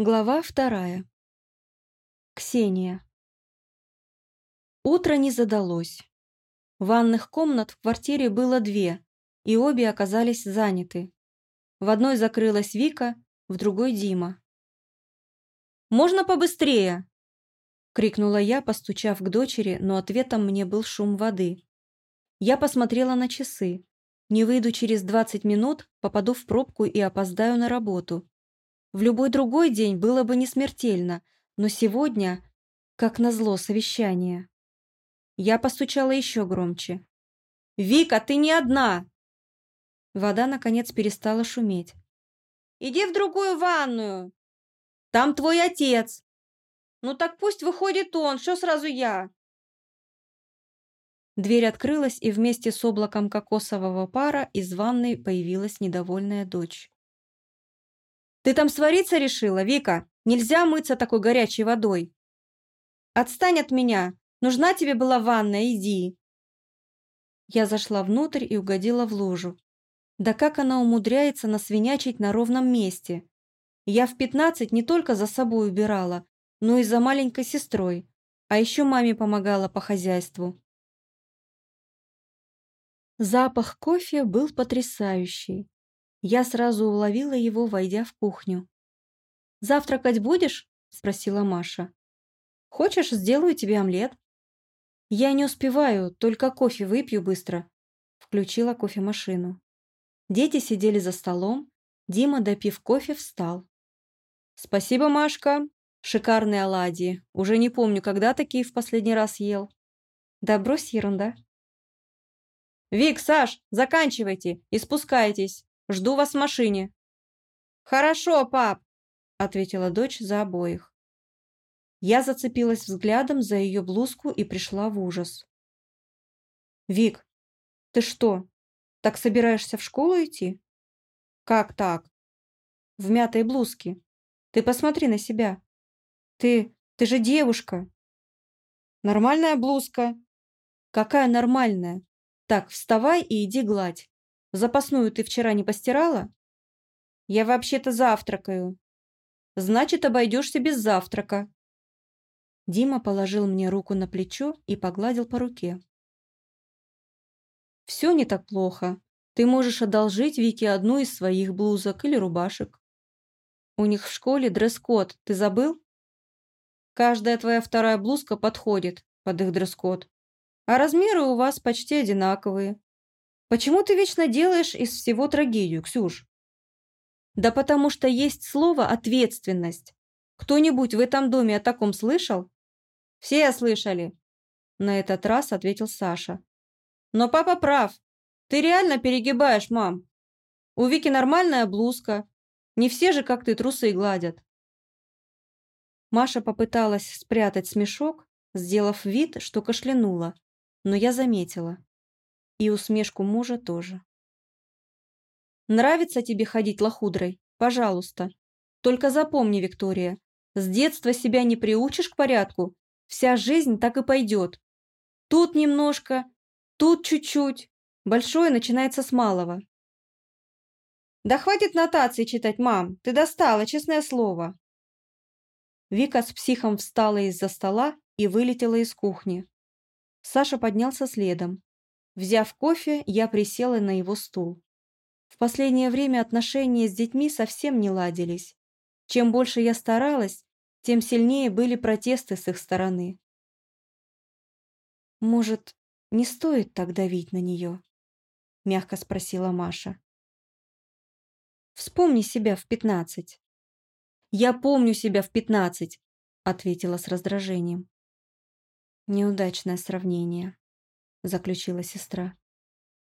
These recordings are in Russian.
Глава вторая. Ксения. Утро не задалось. Ванных комнат в квартире было две, и обе оказались заняты. В одной закрылась Вика, в другой Дима. «Можно побыстрее?» — крикнула я, постучав к дочери, но ответом мне был шум воды. Я посмотрела на часы. Не выйду через 20 минут, попаду в пробку и опоздаю на работу. В любой другой день было бы не смертельно, но сегодня, как назло, совещание. Я постучала еще громче. «Вика, ты не одна!» Вода, наконец, перестала шуметь. «Иди в другую ванную! Там твой отец!» «Ну так пусть выходит он, что сразу я?» Дверь открылась, и вместе с облаком кокосового пара из ванной появилась недовольная дочь. «Ты там свариться решила, Вика? Нельзя мыться такой горячей водой!» «Отстань от меня! Нужна тебе была ванна, иди!» Я зашла внутрь и угодила в лужу. Да как она умудряется насвинячить на ровном месте? Я в пятнадцать не только за собой убирала, но и за маленькой сестрой, а еще маме помогала по хозяйству. Запах кофе был потрясающий. Я сразу уловила его, войдя в кухню. «Завтракать будешь?» – спросила Маша. «Хочешь, сделаю тебе омлет?» «Я не успеваю, только кофе выпью быстро», – включила кофемашину. Дети сидели за столом, Дима, допив кофе, встал. «Спасибо, Машка. Шикарные оладьи. Уже не помню, когда такие в последний раз ел». «Да брось ерунда», «Вик, Саш, заканчивайте и спускайтесь. Жду вас в машине». «Хорошо, пап», — ответила дочь за обоих. Я зацепилась взглядом за ее блузку и пришла в ужас. «Вик, ты что, так собираешься в школу идти?» «Как так?» «В мятой блузке. Ты посмотри на себя. Ты, ты же девушка». «Нормальная блузка». «Какая нормальная? Так, вставай и иди гладь. Запасную ты вчера не постирала? Я вообще-то завтракаю. Значит, обойдешься без завтрака. Дима положил мне руку на плечо и погладил по руке. Все не так плохо. Ты можешь одолжить Вике одну из своих блузок или рубашек. У них в школе дресс-код, ты забыл? Каждая твоя вторая блузка подходит под их дресс-код а размеры у вас почти одинаковые. Почему ты вечно делаешь из всего трагедию, Ксюш? Да потому что есть слово «ответственность». Кто-нибудь в этом доме о таком слышал? Все слышали. На этот раз ответил Саша. Но папа прав. Ты реально перегибаешь, мам. У Вики нормальная блузка. Не все же, как ты, трусы гладят. Маша попыталась спрятать смешок, сделав вид, что кашлянула, но я заметила. И усмешку мужа тоже. «Нравится тебе ходить лохудрой? Пожалуйста. Только запомни, Виктория, с детства себя не приучишь к порядку, вся жизнь так и пойдет. Тут немножко, тут чуть-чуть. Большое начинается с малого». «Да хватит нотации читать, мам, ты достала, честное слово». Вика с психом встала из-за стола и вылетела из кухни. Саша поднялся следом. Взяв кофе, я присела на его стул. В последнее время отношения с детьми совсем не ладились. Чем больше я старалась, тем сильнее были протесты с их стороны. «Может, не стоит так давить на нее?» – мягко спросила Маша. «Вспомни себя в пятнадцать». «Я помню себя в пятнадцать», – ответила с раздражением. «Неудачное сравнение», — заключила сестра.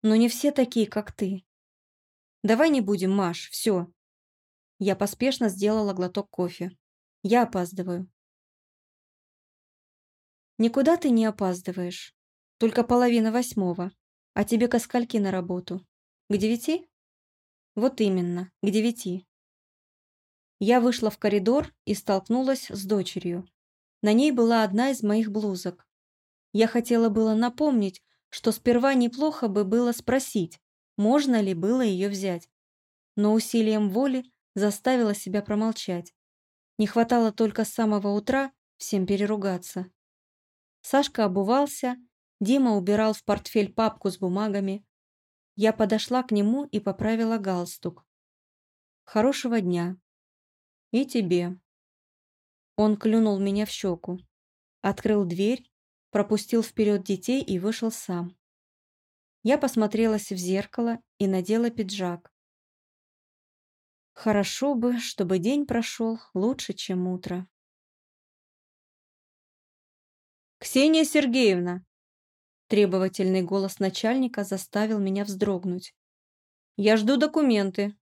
«Но не все такие, как ты. Давай не будем, Маш, все». Я поспешно сделала глоток кофе. Я опаздываю. «Никуда ты не опаздываешь. Только половина восьмого. А тебе ко скольки на работу? К девяти?» «Вот именно, к девяти». Я вышла в коридор и столкнулась с дочерью. На ней была одна из моих блузок. Я хотела было напомнить, что сперва неплохо бы было спросить, можно ли было ее взять, но усилием воли заставила себя промолчать. Не хватало только с самого утра всем переругаться. Сашка обувался, Дима убирал в портфель папку с бумагами. Я подошла к нему и поправила галстук. «Хорошего дня». «И тебе». Он клюнул меня в щеку, открыл дверь, пропустил вперед детей и вышел сам. Я посмотрелась в зеркало и надела пиджак. Хорошо бы, чтобы день прошел лучше, чем утро. «Ксения Сергеевна!» Требовательный голос начальника заставил меня вздрогнуть. «Я жду документы».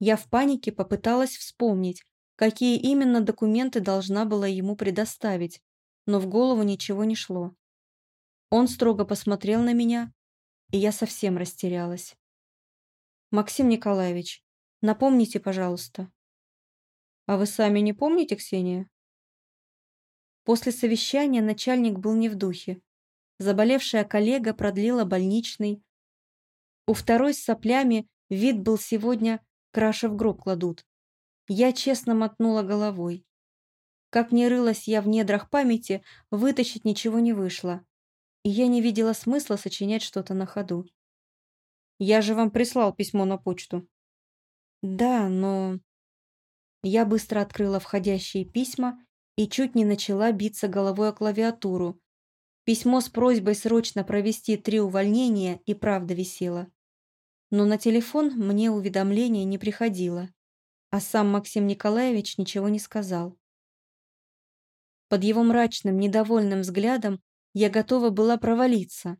Я в панике попыталась вспомнить, какие именно документы должна была ему предоставить, но в голову ничего не шло. Он строго посмотрел на меня, и я совсем растерялась. «Максим Николаевич, напомните, пожалуйста». «А вы сами не помните, Ксения?» После совещания начальник был не в духе. Заболевшая коллега продлила больничный. У второй с соплями вид был сегодня краше в гроб кладут. Я честно мотнула головой. Как ни рылась я в недрах памяти, вытащить ничего не вышло. И я не видела смысла сочинять что-то на ходу. Я же вам прислал письмо на почту. Да, но... Я быстро открыла входящие письма и чуть не начала биться головой о клавиатуру. Письмо с просьбой срочно провести три увольнения и правда висело. Но на телефон мне уведомление не приходило, а сам Максим Николаевич ничего не сказал. Под его мрачным, недовольным взглядом я готова была провалиться.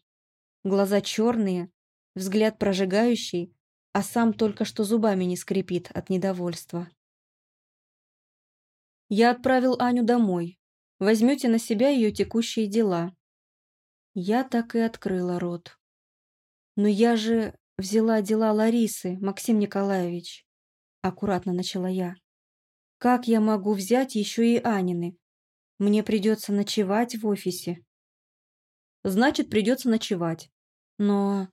Глаза черные, взгляд прожигающий, а сам только что зубами не скрипит от недовольства. Я отправил Аню домой. Возьмете на себя ее текущие дела. Я так и открыла рот. Но я же взяла дела Ларисы, Максим Николаевич. Аккуратно начала я. Как я могу взять еще и Анины? Мне придется ночевать в офисе. Значит, придется ночевать. Но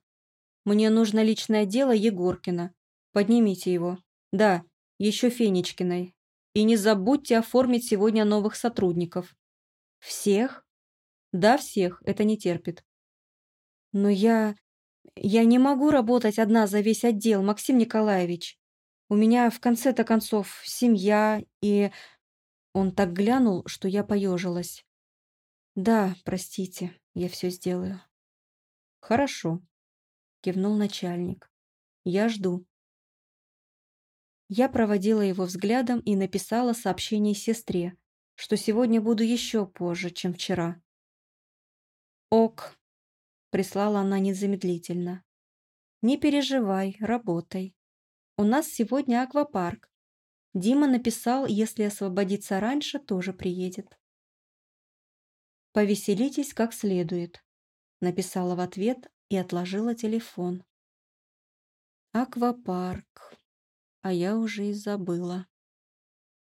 мне нужно личное дело Егоркина. Поднимите его. Да, еще Фенечкиной. И не забудьте оформить сегодня новых сотрудников. Всех? Да, всех. Это не терпит. Но я... Я не могу работать одна за весь отдел, Максим Николаевич. У меня в конце-то концов семья и... Он так глянул, что я поежилась. Да, простите, я все сделаю. Хорошо кивнул начальник. Я жду. Я проводила его взглядом и написала сообщение сестре, что сегодня буду еще позже, чем вчера. «Ок», — прислала она незамедлительно. «Не переживай, работай. У нас сегодня аквапарк. Дима написал, если освободится раньше, тоже приедет». «Повеселитесь как следует», — написала в ответ, и отложила телефон. Аквапарк. А я уже и забыла.